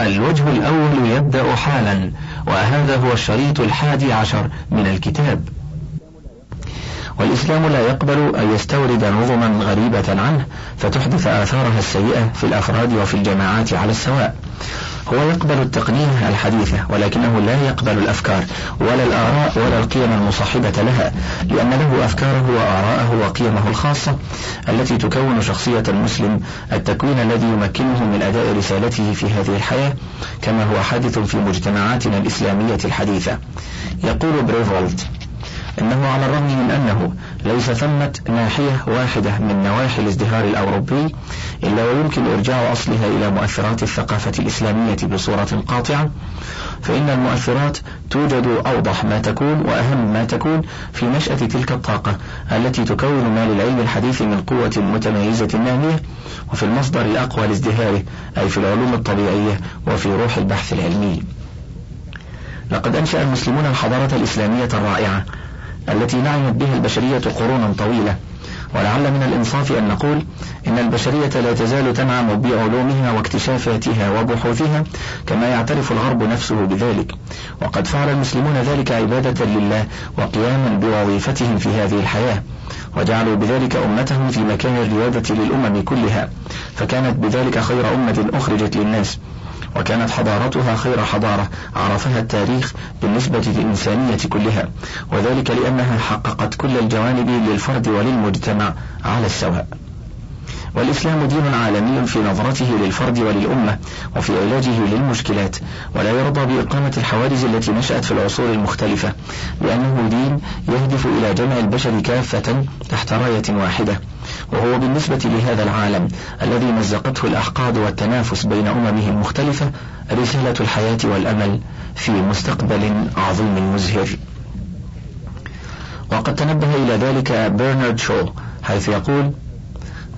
الوجه الأول يبدأ حالا وهذا هو الشريط الحادي عشر من الكتاب. والإسلام لا يقبل أن يستورد نظما غريبة عنه فتحدث آثارها السيئة في الأفراد وفي الجماعات على السواء. هو يقبل التقنية الحديثة ولكنه لا يقبل الأفكار ولا الآراء ولا القيم المصاحبة لها لأن له أفكاره وآراءه وقيمه الخاصة التي تكون شخصية المسلم التكوين الذي يمكنه من أداء رسالته في هذه الحياة كما هو حادث في مجتمعاتنا الإسلامية الحديثة. يقول بريفولت إنه على الرغم من أنه ليس ثمة ناحية واحدة من نواحي الازدهار الأوروبي إلا ويمكن إرجاع أصلها إلى مؤثرات الثقافة الإسلامية بصورة قاطعة فإن المؤثرات توجد أوضح ما تكون وأهم ما تكون في نشأة تلك الطاقة التي تكون ما للعلم الحديث من قوة متميزة نامية وفي المصدر الأقوى لازدهاره أي في العلوم الطبيعية وفي روح البحث العلمي. لقد أنشأ المسلمون الحضارة الإسلامية الرائعة التي نعمت بها البشرية قرونا طويلة. ولعل من الإنصاف أن نقول إن البشرية لا تزال تنعم بعلومها واكتشافاتها وبحوثها كما يعترف الغرب نفسه بذلك. وقد فعل المسلمون ذلك عبادة لله وقياما بوظيفتهم في هذه الحياة. وجعلوا بذلك أمتهم في مكان الريادة للأمم كلها. فكانت بذلك خير أمة أخرجت للناس. وكانت حضارتها خير حضارة عرفها التاريخ بالنسبة للإنسانية كلها. وذلك لأنها حققت كل الجوانب للفرد وللمجتمع على السواء. والإسلام دين عالمي في نظرته للفرد وللأمة وفي علاجه للمشكلات ولا يرضى بإقامة الحوادث التي نشأت في العصور المختلفة لأنه دين يهدف إلى جمع البشر كافة تحت راية واحدة وهو بالنسبة لهذا العالم الذي مزقته الأحقاد والتنافس بين أممه المختلفة رسالة الحياة والأمل في مستقبل عظيم مزهر. وقد تنبه إلى ذلك برنارد شو حيث يقول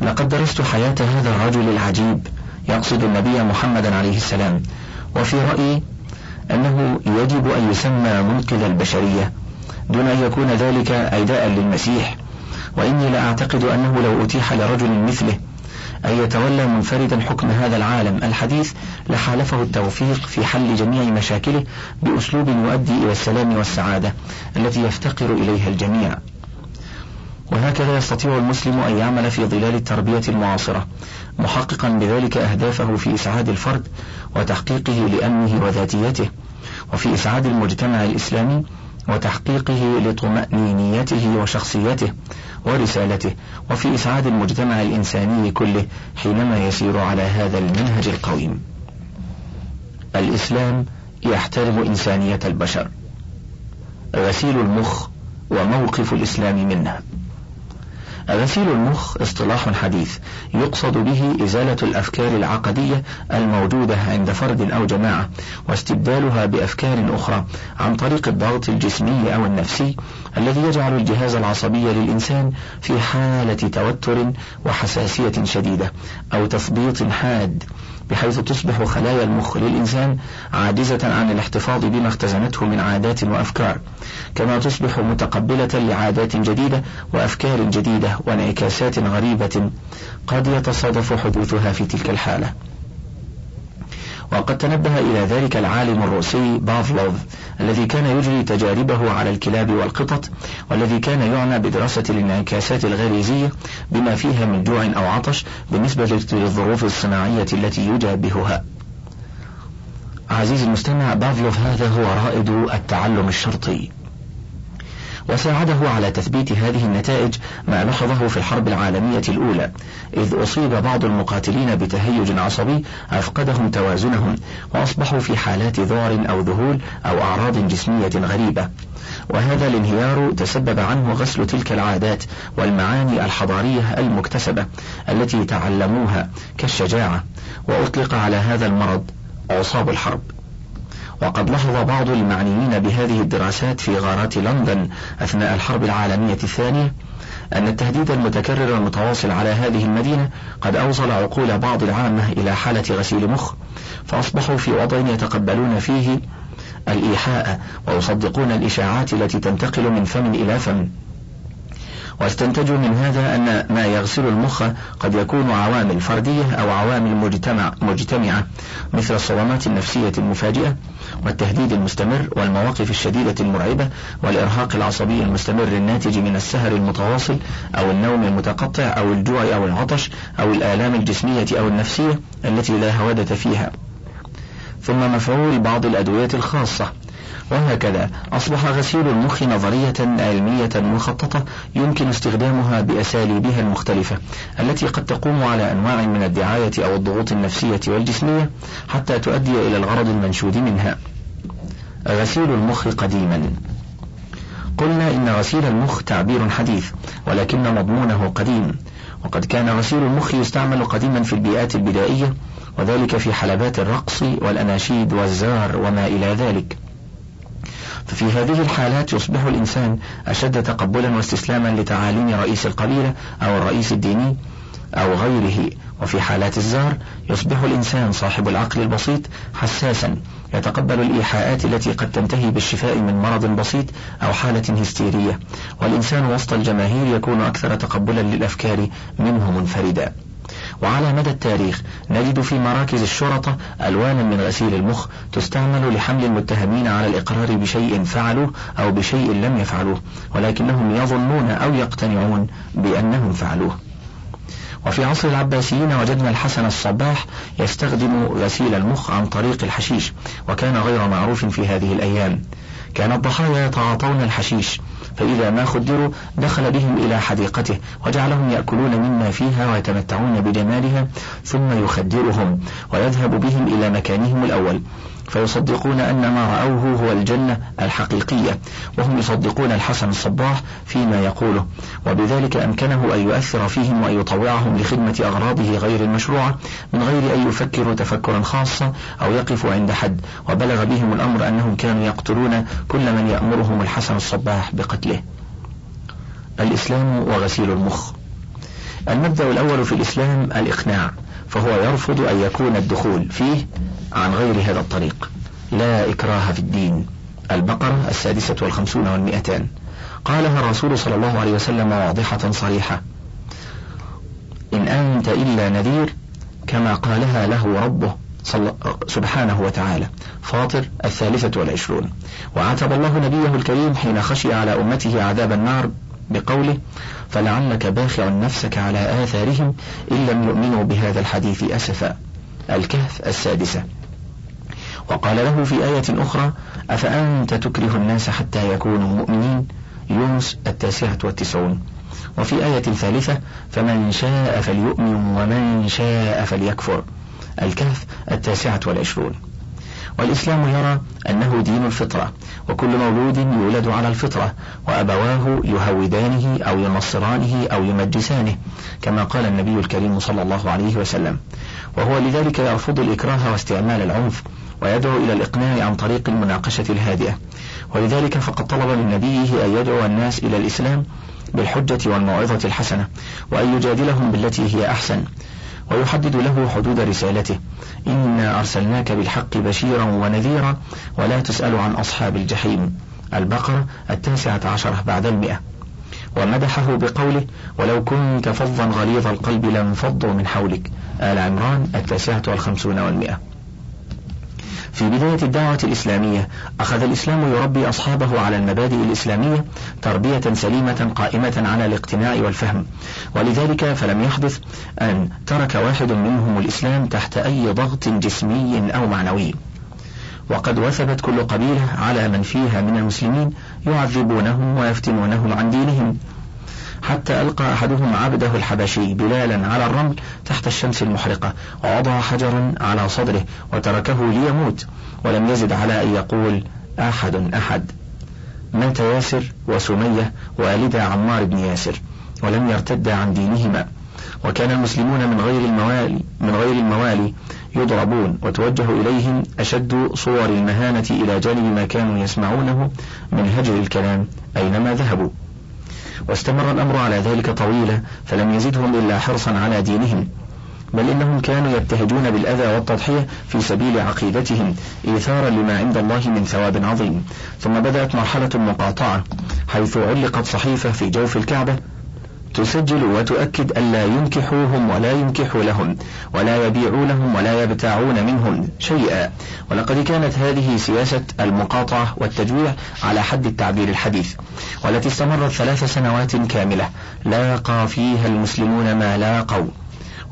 لقد درست حياة هذا الرجل العجيب يقصد النبي محمدا عليه السلام. وفي رأيي أنه يجب أن يسمى منقذ البشرية دون أن يكون ذلك عداء للمسيح. وإني لأعتقد أنه لو أتيح لرجل مثله أن يتولى منفردا حكم هذا العالم الحديث لحالفه التوفيق في حل جميع مشاكله بأسلوب يؤدي إلى السلام والسعادة التي يفتقر إليها الجميع. وهكذا يستطيع المسلم أن يعمل في ظلال التربية المعاصرة محققا بذلك أهدافه في إسعاد الفرد وتحقيقه لأمنه وذاتيته وفي إسعاد المجتمع الإسلامي وتحقيقه لطمأنينيته وشخصيته ورسالته وفي إسعاد المجتمع الإنساني كله حينما يسير على هذا المنهج القويم. الإسلام يحترم إنسانية البشر. غسيل المخ وموقف الإسلام منه. غسيل المخ اصطلاح حديث يقصد به إزالة الأفكار العقدية الموجودة عند فرد أو جماعة واستبدالها بأفكار أخرى عن طريق الضغط الجسمي أو النفسي الذي يجعل الجهاز العصبي للإنسان في حالة توتر وحساسية شديدة أو تثبيط حاد. بحيث تصبح خلايا المخ للإنسان عاجزة عن الاحتفاظ بما اختزنته من عادات وأفكار. كما تصبح متقبلة لعادات جديدة وأفكار جديدة وانعكاسات غريبة قد يتصادف حدوثها في تلك الحالة. وقد تنبه إلى ذلك العالم الروسي بافلوف الذي كان يجري تجاربه على الكلاب والقطط والذي كان يعنى بدراسة الانعكاسات الغريزية بما فيها من جوع أو عطش بالنسبة للظروف الصناعية التي يجابهها. عزيزي المستمع بافلوف هذا هو رائد التعلم الشرطي. وساعده على تثبيت هذه النتائج ما لحظه في الحرب العالمية الأولى إذ أصيب بعض المقاتلين بتهيج عصبي أفقدهم توازنهم وأصبحوا في حالات ذعر أو ذهول أو أعراض جسمية غريبة. وهذا الانهيار تسبب عنه غسل تلك العادات والمعاني الحضارية المكتسبة التي تعلموها كالشجاعة وأطلق على هذا المرض عصاب الحرب. وقد لاحظ بعض المعنيين بهذه الدراسات في غارات لندن أثناء الحرب العالمية الثانية أن التهديد المتكرر المتواصل على هذه المدينة قد أوصل عقول بعض العامة إلى حالة غسيل مخ فأصبحوا في وضع يتقبلون فيه الإيحاء ويصدقون الإشاعات التي تنتقل من فم إلى فم. واستنتجوا من هذا أن ما يغسل المخ قد يكون عوامل فردية أو عوامل مجتمع مجتمعة مثل الصدمات النفسية المفاجئة والتهديد المستمر والمواقف الشديدة المرعبة والإرهاق العصبي المستمر الناتج من السهر المتواصل أو النوم المتقطع أو الجوع أو العطش أو الآلام الجسمية أو النفسية التي لا هودة فيها. ثم مفعول بعض الأدوية الخاصة. وهكذا. أصبح غسيل المخ نظرية علمية مخططة يمكن استخدامها بأساليبها المختلفة التي قد تقوم على أنواع من الدعاية أو الضغوط النفسية والجسمية حتى تؤدي إلى الغرض المنشود منها. غسيل المخ قديما. قلنا إن غسيل المخ تعبير حديث ولكن مضمونه قديم. وقد كان غسيل المخ يستعمل قديما في البيئات البدائية وذلك في حلبات الرقص والأناشيد والزار وما إلى ذلك. ففي هذه الحالات يصبح الإنسان أشد تقبلا واستسلاما لتعاليم رئيس القبيلة أو الرئيس الديني أو غيره. وفي حالات الزار يصبح الإنسان صاحب العقل البسيط حساسا يتقبل الإيحاءات التي قد تنتهي بالشفاء من مرض بسيط أو حالة هستيرية. والإنسان وسط الجماهير يكون أكثر تقبلا للأفكار منه منفردا. وعلى مدى التاريخ نجد في مراكز الشرطة ألوانا من غسيل المخ تستعمل لحمل المتهمين على الإقرار بشيء فعلوه أو بشيء لم يفعلوه ولكنهم يظنون أو يقتنعون بأنهم فعلوه. وفي عصر العباسيين وجدنا الحسن الصباح يستخدم غسيل المخ عن طريق الحشيش وكان غير معروف في هذه الأيام. كان الضحايا يتعاطون الحشيش فإذا ما خدروا دخل بهم إلى حديقته وجعلهم يأكلون مما فيها ويتمتعون بجمالها ثم يخدرهم ويذهب بهم إلى مكانهم الأول. فيصدقون أن ما رأوه هو الجنة الحقيقية وهم يصدقون الحسن الصباح فيما يقوله وبذلك أمكنه أن يؤثر فيهم وأن يطوعهم لخدمة أغراضه غير المشروعة من غير أن يفكروا تفكرا خاصا أو يقفوا عند حد وبلغ بهم الأمر أنهم كانوا يقتلون كل من يأمرهم الحسن الصباح بقتله. الإسلام وغسيل المخ. المبدأ الأول في الإسلام الإقناع. فهو يرفض أن يكون الدخول فيه عن غير هذا الطريق. لا إكراه في الدين. البقرة السادسة والخمسون والمئتان. قالها الرسول صلى الله عليه وسلم واضحة صريحة. إن أنت إلا نذير كما قالها له ربه سبحانه وتعالى. فاطر الثالثة والعشرون. وعاتب الله نبيه الكريم حين خشي على أمته عذاب النار بقوله فلعلك باخع نفسك على آثارهم إن لم يؤمنوا بهذا الحديث أسفا. الكهف السادسة. وقال له في آية أخرى أفأنت تكره الناس حتى يكونوا مؤمنين؟ يونس التاسعة والتسعون. وفي آية ثالثة فمن شاء فليؤمن ومن شاء فليكفر. الكهف التاسعة والعشرون. والإسلام يرى أنه دين الفطرة وكل مولود يولد على الفطرة وأبواه يهودانه أو ينصرانه أو يمجسانه كما قال النبي الكريم صلى الله عليه وسلم. وهو لذلك يرفض الإكراه واستعمال العنف ويدعو إلى الإقناع عن طريق المناقشة الهادئة. ولذلك فقد طلب من نبيه أن يدعو الناس إلى الإسلام بالحجة والموعظة الحسنة وأن يجادلهم بالتي هي أحسن. ويحدد له حدود رسالته. إنا أرسلناك بالحق بشيرا ونذيرا ولا تسأل عن أصحاب الجحيم. البقرة التاسعة عشرة بعد المئة. ومدحه بقوله ولو كنت فظا غليظ القلب لانفضوا من حولك. آل عمران التاسعة والخمسون والمئة. في بداية الدعوة الإسلامية أخذ الإسلام يربي أصحابه على المبادئ الإسلامية تربية سليمة قائمة على الاقتناع والفهم. ولذلك فلم يحدث أن ترك واحد منهم الإسلام تحت أي ضغط جسمي أو معنوي. وقد وثبت كل قبيلة على من فيها من المسلمين يعذبونهم ويفتنونهم عن دينهم. حتى ألقى أحدهم عبده الحبشي بلالا على الرمل تحت الشمس المحرقة ووضع حجرا على صدره وتركه ليموت ولم يزد على أن يقول أحد أحد. مات ياسر وسمية والدا عمار بن ياسر؟ ولم يرتدا عن دينهما. وكان المسلمون من غير الموالي من غير الموالي يضربون وتوجه إليهم أشد صور المهانة إلى جانب ما كانوا يسمعونه من هجر الكلام أينما ذهبوا. واستمر الأمر على ذلك طويلا فلم يزدهم إلا حرصا على دينهم. بل إنهم كانوا يبتهجون بالأذى والتضحية في سبيل عقيدتهم إيثارا لما عند الله من ثواب عظيم. ثم بدأت مرحلة المقاطعة حيث علقت صحيفة في جوف الكعبة تسجل وتؤكد ألا ينكحوهم ولا ينكحوا لهم ولا يبيعوا لهم ولا يبتاعون منهم شيئا. ولقد كانت هذه سياسة المقاطعة والتجويع على حد التعبير الحديث والتي استمرت ثلاث سنوات كاملة لاقى فيها المسلمون ما لاقوا.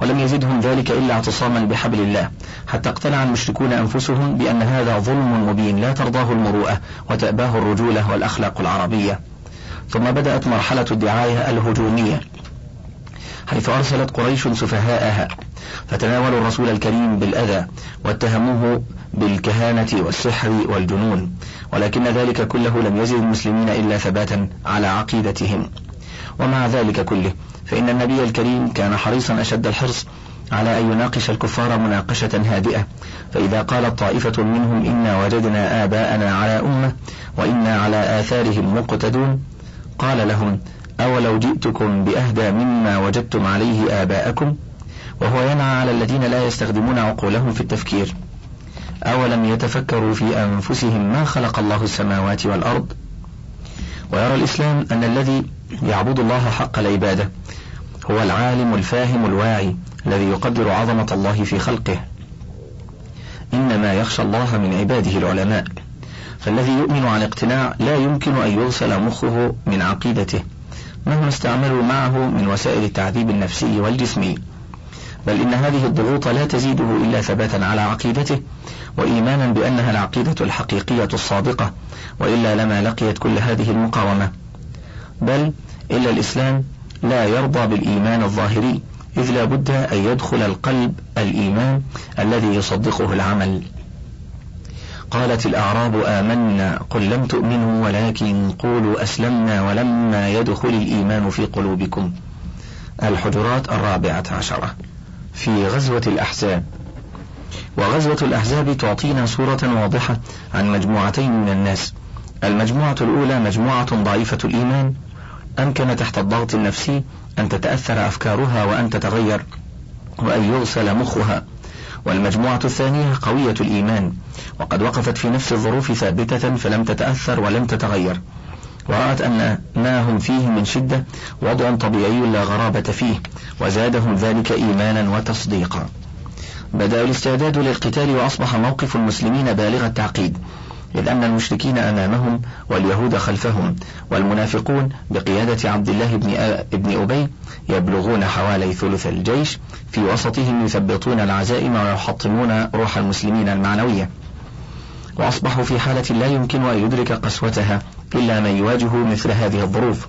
ولم يزدهم ذلك إلا اعتصاما بحبل الله حتى اقتنع المشركون أنفسهم بأن هذا ظلم مبين لا ترضاه المروءة وتأباه الرجولة والأخلاق العربية. ثم بدأت مرحلة الدعاية الهجومية حيث أرسلت قريش سفهاءها فتناولوا الرسول الكريم بالأذى واتهموه بالكهانة والسحر والجنون ولكن ذلك كله لم يزد المسلمين إلا ثباتا على عقيدتهم. ومع ذلك كله فإن النبي الكريم كان حريصا أشد الحرص على أن يناقش الكفار مناقشة هادئة فإذا قالت طائفة منهم إنا وجدنا آباءنا على أمة وإنا على آثارهم مقتدون قال لهم أولو جئتكم بأهدى مما وجدتم عليه آباءكم؟ وهو ينعى على الذين لا يستخدمون عقولهم في التفكير. أولم يتفكروا في أنفسهم ما خلق الله السماوات والأرض؟ ويرى الإسلام أن الذي يعبد الله حق العبادة هو العالم الفاهم الواعي الذي يقدر عظمة الله في خلقه. إنما يخشى الله من عباده العلماء. فالذي يؤمن عن اقتناع لا يمكن أن يغسل مخه من عقيدته مهما استعملوا معه من وسائل التعذيب النفسي والجسمي بل إن هذه الضغوط لا تزيده إلا ثباتا على عقيدته وإيمانا بأنها العقيدة الحقيقية الصادقة وإلا لما لقيت كل هذه المقاومة. بل إلا الإسلام لا يرضى بالإيمان الظاهري إذ لا بد أن يدخل القلب الإيمان الذي يصدقه العمل. قالت الأعراب آمنا قل لم تؤمنوا ولكن قولوا أسلمنا ولما يدخل الإيمان في قلوبكم. الحجرات الرابعة عشرة. في غزوة الأحزاب. وغزوة الأحزاب تعطينا صورة واضحة عن مجموعتين من الناس. المجموعة الأولى مجموعة ضعيفة الإيمان. أمكن تحت الضغط النفسي أن تتأثر أفكارها وأن تتغير وأن يغسل مخها. والمجموعة الثانية قوية الإيمان وقد وقفت في نفس الظروف ثابتة فلم تتأثر ولم تتغير. ورأت أن ما هم فيه من شدة وضع طبيعي لا غرابة فيه وزادهم ذلك إيمانا وتصديقا. بدأ الاستعداد للقتال وأصبح موقف المسلمين بالغ التعقيد. إذ أن المشركين أمامهم واليهود خلفهم والمنافقون بقيادة عبد الله بن ابن أبي يبلغون حوالي ثلث الجيش في وسطهم يثبطون العزائم ويحطمون روح المسلمين المعنوية. وأصبحوا في حالة لا يمكن أن يدرك قسوتها إلا من يواجه مثل هذه الظروف.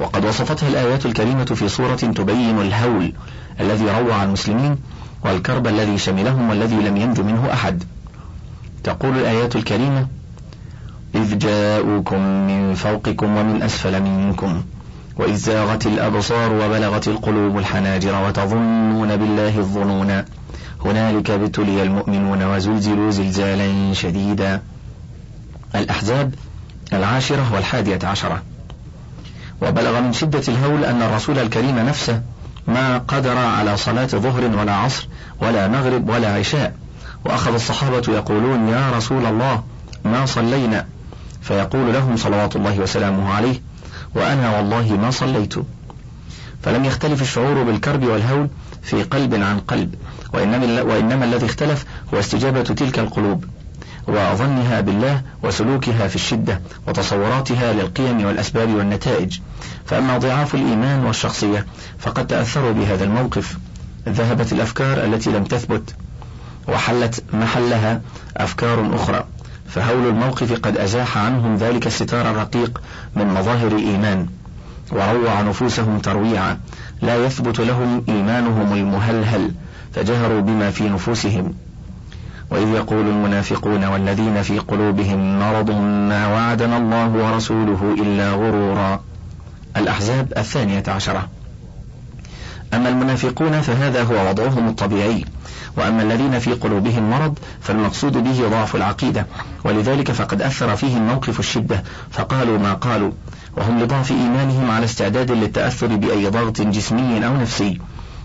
وقد وصفتها الآيات الكريمة في صورة تبين الهول الذي روع المسلمين والكرب الذي شملهم والذي لم ينج منه أحد. تقول الآيات الكريمة؟ إذ جاءوكم من فوقكم ومن أسفل منكم وإذ زاغت الأبصار وبلغت القلوب الحناجر وتظنون بالله الظنونا هنالك ابتلي المؤمنون وزلزلوا زلزالا شديدا. الأحزاب العاشرة والحادية عشرة. وبلغ من شدة الهول أن الرسول الكريم نفسه ما قدر على صلاة ظهر ولا عصر ولا مغرب ولا عشاء. وأخذ الصحابة يقولون يا رسول الله ما صلينا؟ فيقول لهم صلوات الله وسلامه عليه وأنا والله ما صليت. فلم يختلف الشعور بالكرب والهول في قلب عن قلب وإنما, وإنما الذي اختلف هو استجابة تلك القلوب وظنها بالله وسلوكها في الشدة وتصوراتها للقيم والأسباب والنتائج. فأما ضعاف الإيمان والشخصية فقد تأثروا بهذا الموقف. ذهبت الأفكار التي لم تثبت. وحلت محلها أفكار أخرى فهول الموقف قد أزاح عنهم ذلك الستار الرقيق من مظاهر الإيمان وروع نفوسهم ترويعا لا يثبت لهم إيمانهم المهلهل فجهروا بما في نفوسهم. وإذ يقول المنافقون والذين في قلوبهم مرض ما وعدنا الله ورسوله إلا غرورا. الأحزاب الثانية عشرة. أما المنافقون فهذا هو وضعهم الطبيعي. وأما الذين في قلوبهم مرض فالمقصود به ضعف العقيدة ولذلك فقد أثر فيهم موقف الشدة فقالوا ما قالوا؟ وهم لضعف إيمانهم على استعداد للتأثر بأي ضغط جسمي أو نفسي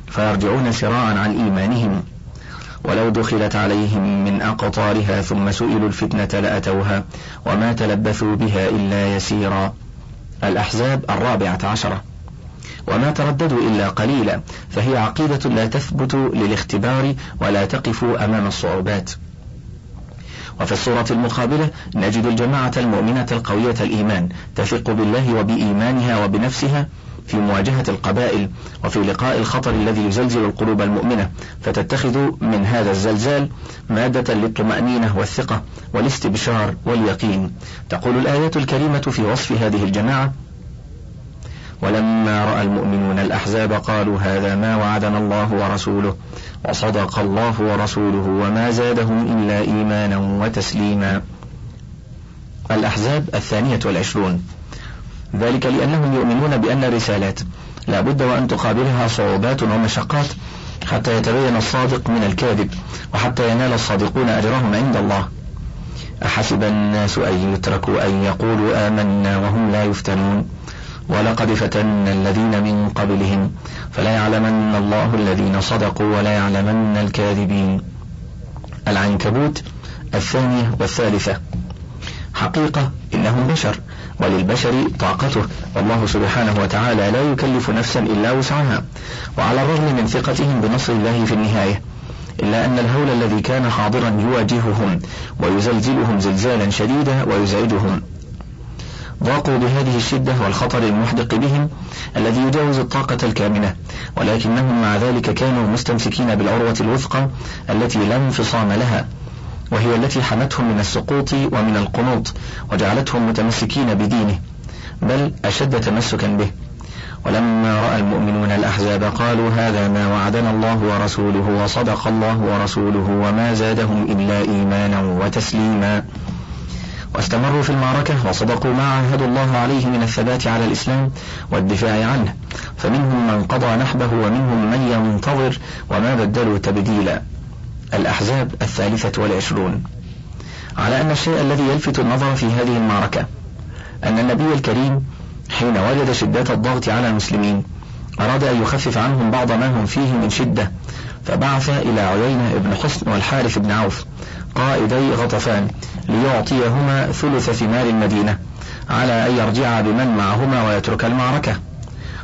فيرجعون سراعا عن إيمانهم. ولو دخلت عليهم من أقطارها ثم سئلوا الفتنة لأتوها وما تلبثوا بها إلا يسيرا. الأحزاب الرابعة عشرة. وما ترددوا إلا قليلا فهي عقيدة لا تثبت للاختبار ولا تقف أمام الصعوبات. وفي الصورة المقابلة نجد الجماعة المؤمنة القوية الإيمان تثق بالله وبإيمانها وبنفسها في مواجهة القبائل وفي لقاء الخطر الذي يزلزل القلوب المؤمنة فتتخذ من هذا الزلزال مادة للطمأنينة والثقة والاستبشار واليقين. تقول الآية الكريمة في وصف هذه الجماعة ولما رأى المؤمنون الأحزاب قالوا هذا ما وعدنا الله ورسوله وصدق الله ورسوله وما زادهم إلا إيمانا وتسليما. الأحزاب الثانية والعشرون. ذلك لأنهم يؤمنون بأن الرسالات لا بد وأن تقابلها صعوبات ومشقات حتى يتبين الصادق من الكاذب وحتى ينال الصادقون أجرهم عند الله. أحسب الناس أن يتركوا أن يقولوا آمنا وهم لا يفتنون. ولقد فتنا الذين من قبلهم فلا يعلمن الله الذين صدقوا ولا يعلمن الكاذبين. العنكبوت الثانية والثالثة. حقيقة إنهم بشر وللبشر طاقته. والله سبحانه وتعالى لا يكلف نفسا إلا وسعها. وعلى الرغم من ثقتهم بنصر الله في النهاية إلا أن الهول الذي كان حاضرا يواجههم ويزلزلهم زلزالا شديدا ويزعجهم. ضاقوا بهذه الشدة والخطر المحدق بهم الذي يجاوز الطاقة الكامنة ولكنهم مع ذلك كانوا مستمسكين بالعروة الوثقى التي لا انفصام لها وهي التي حمتهم من السقوط ومن القنوط وجعلتهم متمسكين بدينه بل أشد تمسكا به. ولما رأى المؤمنون الأحزاب قالوا هذا ما وعدنا الله ورسوله وصدق الله ورسوله وما زادهم إلا إيمانا وتسليما. واستمروا في المعركة وصدقوا ما عاهدوا الله عليه من الثبات على الإسلام والدفاع عنه. فمنهم من قضى نحبه ومنهم من ينتظر وما بدلوا تبديلا. الأحزاب الثالثة والعشرون. على أن الشيء الذي يلفت النظر في هذه المعركة أن النبي الكريم حين وجد شدة الضغط على المسلمين أراد أن يخفف عنهم بعض ما هم فيه من شدة فبعث إلى عيينة بن حسن والحارث بن عوف قائدي غطفان ليعطيهما ثلث ثمار المدينة على أن يرجع بمن معهما ويترك المعركة.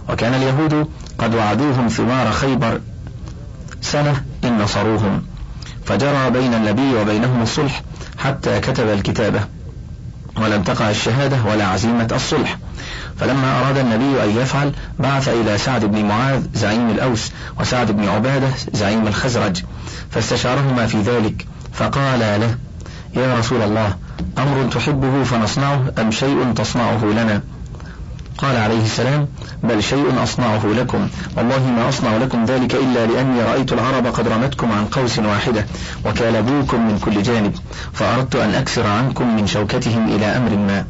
وكان اليهود قد وعدوهم ثمار خيبر سنة إن نصروهم. فجرى بين النبي وبينهم الصلح حتى كتب الكتابة ولم تقع الشهادة ولا عزيمة الصلح. فلما أراد النبي أن يفعل بعث إلى سعد بن معاذ زعيم الأوس وسعد بن عبادة زعيم الخزرج فاستشارهما في ذلك فقال له يا رسول الله أمر تحبه فنصنعه أم شيء تصنعه لنا؟ قال عليه السلام بل شيء أصنعه لكم. والله ما أصنع لكم ذلك إلا لأني رأيت العرب قد رمتكم عن قوس واحدة وكالبوكم من كل جانب فأردت أن أكسر عنكم من شوكتهم إلى أمر ما.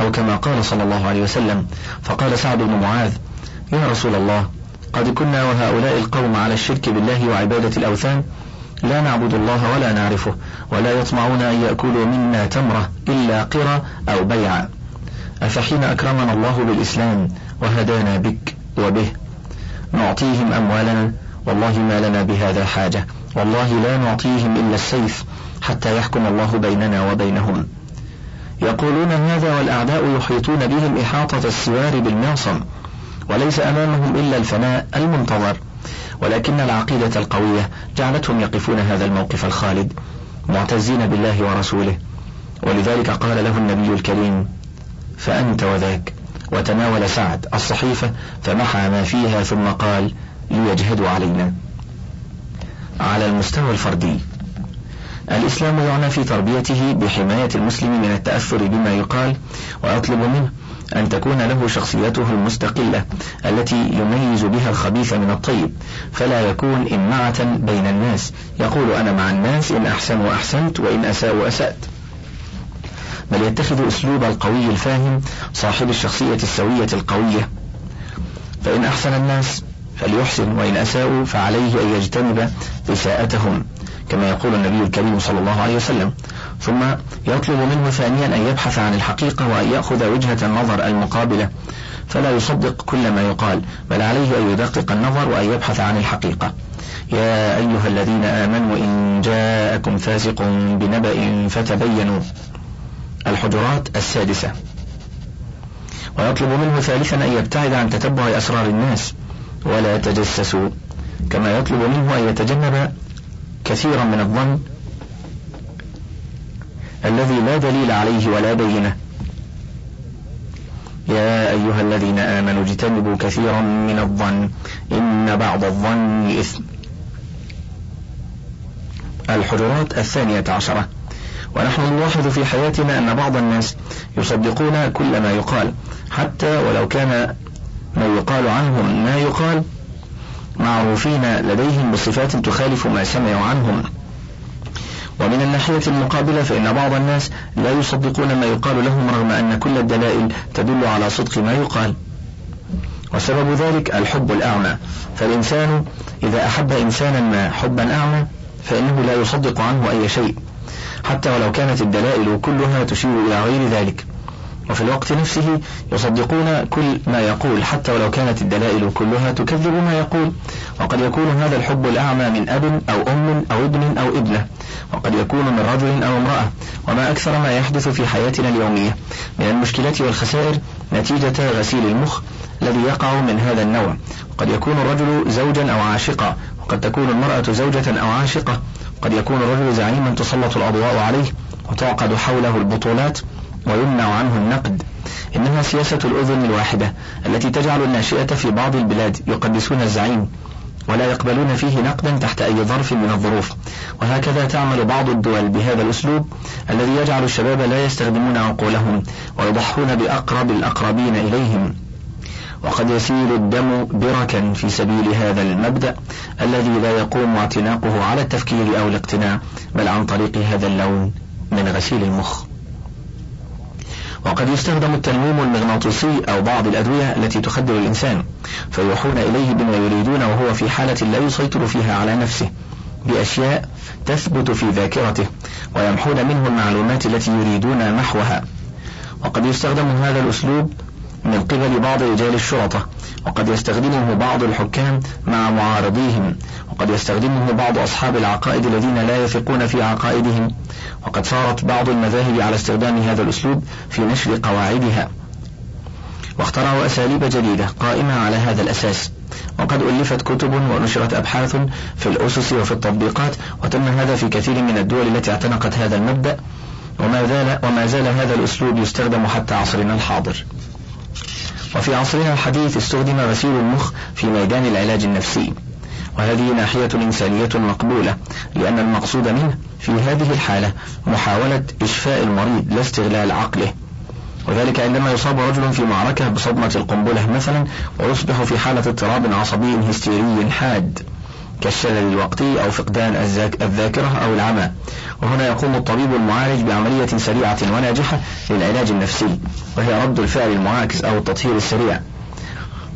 أو كما قال صلى الله عليه وسلم فقال سعد بن معاذ يا رسول الله قد كنا وهؤلاء القوم على الشرك بالله وعبادة الأوثان لا نعبد الله ولا نعرفه ولا يطمعون أن يأكلوا منا تمرة إلا قرى أو بيعا. أفحين أكرمنا الله بالإسلام وهدانا بك وبه. نعطيهم أموالنا والله ما لنا بهذا حاجة. والله لا نعطيهم إلا السيف حتى يحكم الله بيننا وبينهم. يقولون هذا والأعداء يحيطون بهم إحاطة السوار بالمعصم وليس أمامهم إلا الفناء المنتظر. ولكن العقيدة القوية جعلتهم يقفون هذا الموقف الخالد معتزين بالله ورسوله. ولذلك قال له النبي الكريم فأنت وذاك وتناول سعد الصحيفة فمحى ما فيها ثم قال ليجهدوا علينا. على المستوى الفردي الإسلام يعنى في تربيته بحماية المسلم من التأثر بما يقال ويطلب منه أن تكون له شخصيته المستقلة التي يميز بها الخبيث من الطيب فلا يكون إمعة بين الناس. يقول أنا مع الناس إن أحسنوا أحسنت وإن أساءوا أسأت بل يتخذ أسلوب القوي الفاهم صاحب الشخصية السوية القوية. فإن أحسن الناس فليحسن وإن أساءوا فعليه أن يجتنب إساءتهم كما يقول النبي الكريم صلى الله عليه وسلم. ثم يطلب منه ثانيا أن يبحث عن الحقيقة وأن يأخذ وجهة النظر المقابلة فلا يصدق كل ما يقال بل عليه أن يدقق النظر وأن يبحث عن الحقيقة. يا أيها الذين آمنوا إن جاءكم فاسق بنبأ فتبينوا. الحجرات السادسة. ويطلب منه ثالثا أن يبتعد عن تتبع أسرار الناس ولا يتجسسوا كما يطلب منه أن يتجنب كثيرا من الظن الذي لا دليل عليه ولا بينة. يا أيها الذين آمنوا اجتنبوا كثيرا من الظن. إن بعض الظن إثم. الحجرات الثانية عشرة. ونحن نلاحظ في حياتنا أن بعض الناس يصدقون كل ما يقال. حتى ولو كان ما يقال عنهم ما يقال. معروفين لديهم بصفات تخالف ما سمعوا عنهم. ومن الناحية المقابلة فإن بعض الناس لا يصدقون ما يقال لهم رغم أن كل الدلائل تدل على صدق ما يقال. وسبب ذلك الحب الأعمى. فالإنسان إذا أحب إنسانا ما حبا أعمى فإنه لا يصدق عنه أي شيء. حتى ولو كانت الدلائل كلها تشير إلى غير ذلك. وفي الوقت نفسه يصدقون كل ما يقول حتى ولو كانت الدلائل كلها تكذب ما يقول. وقد يكون هذا الحب الأعمى من أب أو أم أو ابن أو ابنة. وقد يكون من رجل أو امرأة. وما أكثر ما يحدث في حياتنا اليومية من المشكلات والخسائر نتيجة غسيل المخ الذي يقع من هذا النوع. قد يكون الرجل زوجا أو عاشقا. وقد تكون المرأة زوجة أو عاشقة. قد يكون الرجل زعيما تسلط الأضواء عليه وتعقد حوله البطولات. ويمنع عنه النقد. إنها سياسة الأذن الواحدة التي تجعل الناشئة في بعض البلاد يقدسون الزعيم ولا يقبلون فيه نقدا تحت أي ظرف من الظروف. وهكذا تعمل بعض الدول بهذا الأسلوب الذي يجعل الشباب لا يستخدمون عقولهم ويضحون بأقرب الأقربين إليهم. وقد يسيل الدم بركا في سبيل هذا المبدأ الذي لا يقوم اعتناقه على التفكير أو الاقتناع بل عن طريق هذا اللون من غسيل المخ. وقد يستخدم التلميم المغناطيسي أو بعض الأدوية التي تخدر الإنسان فيوحون إليه بما يريدون وهو في حالة لا يسيطر فيها على نفسه بأشياء تثبت في ذاكرته ويمحون منه المعلومات التي يريدون محوها وقد يستخدم هذا الأسلوب من قبل بعض رجال الشرطة وقد يستخدمه بعض الحكام مع معارضيهم وقد يستخدمه بعض أصحاب العقائد الذين لا يثقون في عقائدهم وقد صارت بعض المذاهب على استخدام هذا الأسلوب في نشر قواعدها. واخترعوا أساليب جديدة قائمة على هذا الأساس وقد ألفت كتب ونشرت أبحاث في الأسس وفي التطبيقات وتم هذا في كثير من الدول التي اعتنقت هذا المبدأ وما زال, وما زال هذا الأسلوب يستخدم حتى عصرنا الحاضر. وفي عصرنا الحديث استخدم غسيل المخ في ميدان العلاج النفسي. وهذه ناحية إنسانية مقبولة لأن المقصود منه في هذه الحالة محاولة إشفاء المريض لا استغلال عقله. وذلك عندما يصاب رجل في معركة بصدمة القنبلة مثلا ويصبح في حالة اضطراب عصبي هستيري حاد. كالشلل الوقتي أو فقدان الذاكرة أو العمى. وهنا يقوم الطبيب المعالج بعملية سريعة وناجحة للعلاج النفسي وهي رد الفعل المعاكس أو التطهير السريع.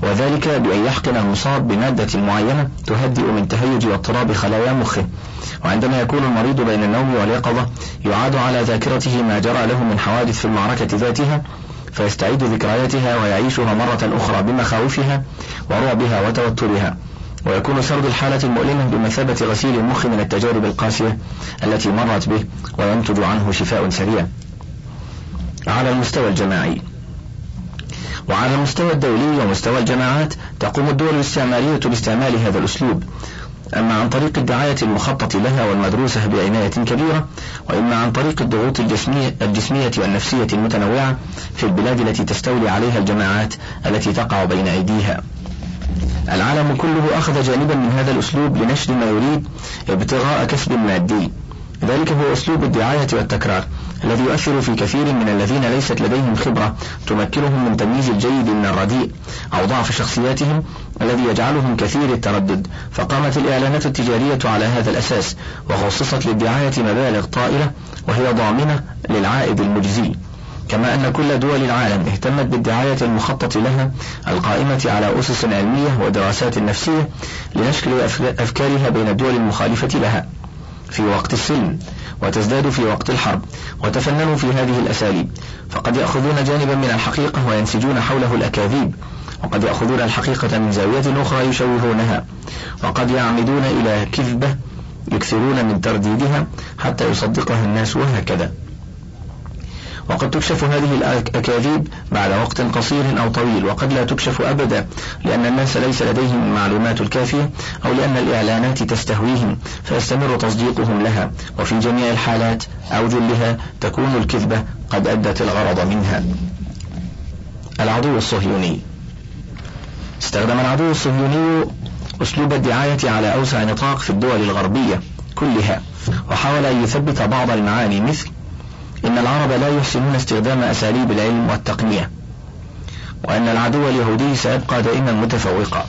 وذلك بأن يحقن المصاب بمادة معينة تهدئ من تهيج واضطراب خلايا مخه. وعندما يكون المريض بين النوم واليقظة يعاد على ذاكرته ما جرى له من حوادث في المعركة ذاتها فيستعيد ذكرياتها ويعيشها مرة أخرى بمخاوفها ورعبها وتوترها. ويكون سرد الحالة المؤلمة بمثابة غسيل المخ من التجارب القاسية التي مرت به وينتج عنه شفاء سريع. على المستوى الجماعي. وعلى المستوى الدولي ومستوى الجماعات تقوم الدول الاستعمارية باستعمال هذا الأسلوب. أما عن طريق الدعاية المخطط لها والمدروسة بعناية كبيرة وإما عن طريق الضغوط الجسمية, الجسمية والنفسية المتنوعة في البلاد التي تستولي عليها الجماعات التي تقع بين أيديها. العالم كله أخذ جانبا من هذا الأسلوب لنشر ما يريد ابتغاء كسب مادي. ذلك هو أسلوب الدعاية والتكرار الذي يؤثر في كثير من الذين ليست لديهم خبرة تمكنهم من تمييز الجيد من الرديء أو ضعف شخصياتهم الذي يجعلهم كثير التردد. فقامت الإعلانات التجارية على هذا الأساس وخصصت للدعاية مبالغ طائلة وهي ضامنة للعائد المجزي. كما أن كل دول العالم اهتمت بالدعاية المخطط لها القائمة على أسس علمية ودراسات نفسية لنشر أفكارها بين الدول المخالفة لها في وقت السلم وتزداد في وقت الحرب وتفننوا في هذه الأساليب. فقد يأخذون جانبا من الحقيقة وينسجون حوله الأكاذيب وقد يأخذون الحقيقة من زاوية أخرى يشوهونها وقد يعمدون إلى كذبة يكثرون من ترديدها حتى يصدقها الناس وهكذا. وقد تكشف هذه الأكاذيب بعد وقت قصير أو طويل وقد لا تكشف أبدا لأن الناس ليس لديهم المعلومات الكافية أو لأن الإعلانات تستهويهم فيستمر تصديقهم لها. وفي جميع الحالات أو جلها تكون الكذبة قد أدت الغرض منها. العدو الصهيوني. استخدم العدو الصهيوني أسلوب الدعاية على أوسع نطاق في الدول الغربية كلها وحاول أن يثبت بعض المعاني مثل إن العرب لا يحسنون استخدام أساليب العلم والتقنية وأن العدو اليهودي سيبقى دائما متفوقا.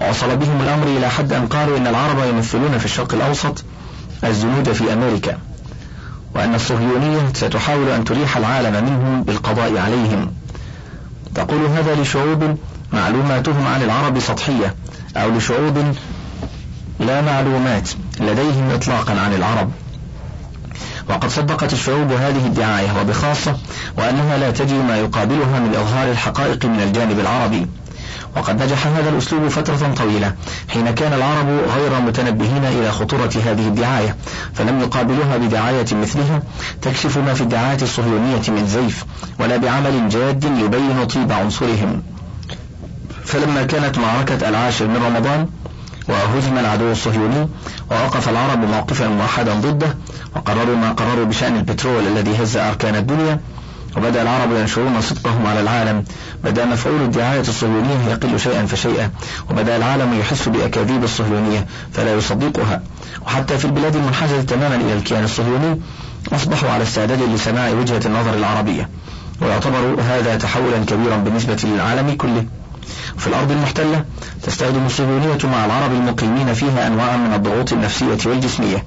ووصل بهم الأمر إلى حد أن قالوا إن العرب يمثلون في الشرق الأوسط الزنود في أمريكا وأن الصهيونية ستحاول أن تريح العالم منهم بالقضاء عليهم. تقول هذا لشعوب معلوماتهم عن العرب سطحية أو لشعوب لا معلومات لديهم إطلاقا عن العرب. وقد صدقت الشعوب هذه الدعاية وبخاصة وأنها لا تجد ما يقابلها من إظهار الحقائق من الجانب العربي. وقد نجح هذا الأسلوب فترة طويلة حين كان العرب غير متنبهين إلى خطورة هذه الدعاية فلم يقابلوها بدعاية مثلها تكشف ما في الدعاية الصهيونية من زيف ولا بعمل جاد يبين طيب عنصرهم. فلما كانت معركة العاشر من رمضان وهزم العدو الصهيوني ووقف العرب موقفا موحدا ضده وقرروا ما قرروا بشأن البترول الذي هز أركان الدنيا. وبدأ العرب ينشرون صدقهم على العالم. بدأ مفعول الدعاية الصهيونية يقل شيئا فشيئا. وبدأ العالم يحس بأكاذيب الصهيونية فلا يصدقها. وحتى في البلاد المنحازة تماما إلى الكيان الصهيوني أصبحوا على استعداد لسماع وجهة النظر العربية. ويعتبر هذا تحولا كبيرا بالنسبة للعالم كله. في الأرض المحتلة تستخدم الصهيونية مع العرب المقيمين فيها أنواعا من الضغوط النفسية والجسمية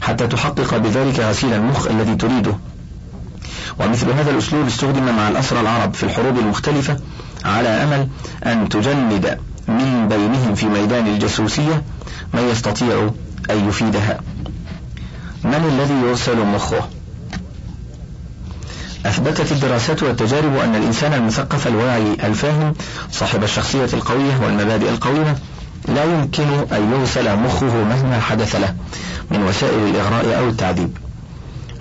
حتى تحقق بذلك غسيل المخ الذي تريده. ومثل هذا الأسلوب استخدم مع الأسرى العرب في الحروب المختلفة على أمل أن تجند من بينهم في ميدان الجاسوسية من يستطيع أن يفيدها. من الذي يرسل مخه؟ أثبتت الدراسات والتجارب أن الإنسان المثقف الواعي الفاهم صاحب الشخصية القوية والمبادئ القويمة لا يمكن أن يغسل مخه مهما حدث له من وسائل الإغراء أو التعذيب.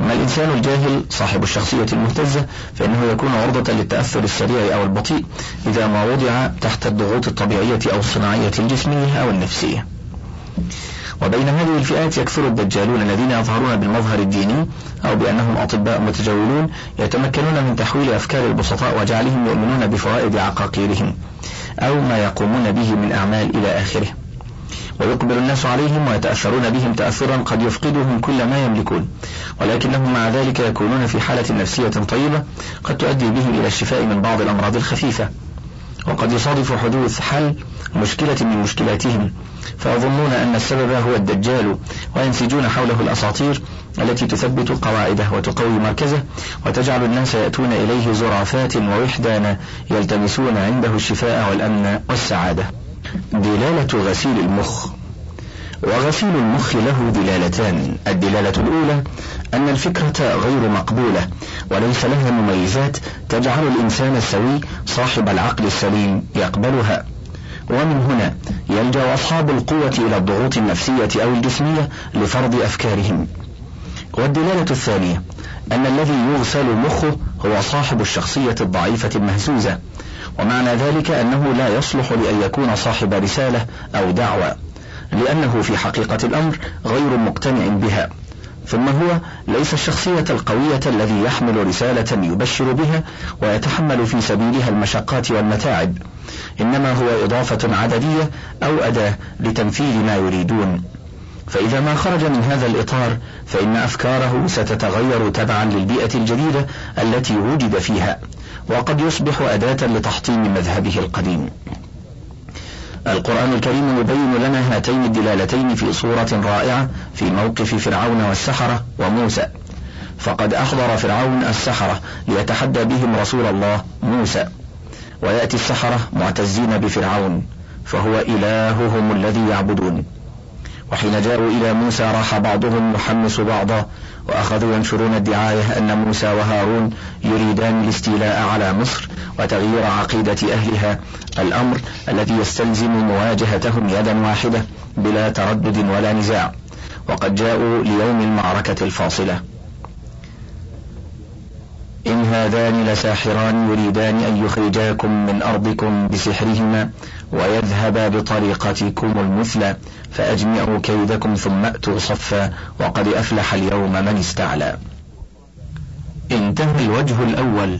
أما الإنسان الجاهل صاحب الشخصية المهتزة فإنه يكون عرضة للتأثر السريع أو البطيء إذا ما وضع تحت الضغوط الطبيعية أو الصناعية الجسمية أو النفسية. وبين هذه الفئات يكثر الدجالون الذين يظهرون بالمظهر الديني أو بأنهم أطباء متجولون يتمكنون من تحويل أفكار البسطاء وجعلهم يؤمنون بفوائد عقاقيرهم أو ما يقومون به من أعمال إلى آخره. ويقبل الناس عليهم ويتأثرون بهم تأثرا قد يفقدهم كل ما يملكون. ولكنهم مع ذلك يكونون في حالة نفسية طيبة قد تؤدي بهم إلى الشفاء من بعض الأمراض الخفيفة. وقد يصادف حدوث حل مشكلة من مشكلاتهم. فيظنون أن السبب هو الدجال وينسجون حوله الأساطير التي تثبت قواعده وتقوي مركزه وتجعل الناس يأتون إليه زرافات ووحدانا يلتمسون عنده الشفاء والأمن والسعادة. دلالة غسيل المخ. وغسيل المخ له دلالتان. الدلالة الأولى أن الفكرة غير مقبولة وليس لها مميزات تجعل الإنسان السوي صاحب العقل السليم يقبلها. ومن هنا يلجأ أصحاب القوة إلى الضغوط النفسية أو الجسمية لفرض أفكارهم. والدلالة الثانية أن الذي يغسل مخه هو صاحب الشخصية الضعيفة المهزوزة ومعنى ذلك أنه لا يصلح لأن يكون صاحب رسالة أو دعوة لأنه في حقيقة الأمر غير مقتنع بها. ثم هو ليس الشخصية القوية الذي يحمل رسالة يبشر بها ويتحمل في سبيلها المشقات والمتاعب إنما هو إضافة عددية أو أداة لتنفيذ ما يريدون. فإذا ما خرج من هذا الإطار فإن أفكاره ستتغير تبعا للبيئة الجديدة التي وجد فيها وقد يصبح أداة لتحطيم مذهبه القديم. القرآن الكريم يبين لنا هاتين الدلالتين في صورة رائعة في موقف فرعون والسحرة وموسى. فقد أحضر فرعون السحرة ليتحدى بهم رسول الله موسى. ويأتي السحرة معتزين بفرعون فهو إلههم الذي يعبدون. وحين جاءوا إلى موسى راح بعضهم يحمس بعضا وأخذوا ينشرون الدعاية أن موسى وهارون يريدان الاستيلاء على مصر وتغيير عقيدة أهلها. الأمر الذي يستلزم مواجهتهم يدا واحدة بلا تردد ولا نزاع. وقد جاءوا ليوم المعركة الفاصلة. إن هذان لساحران يريدان أن يخرجاكم من أرضكم بسحرهما ويذهبا بطريقتكم المثلى فأجمعوا كيدكم ثم أتوا صفا وقد أفلح اليوم من استعلى. انتهى الوجه الأول.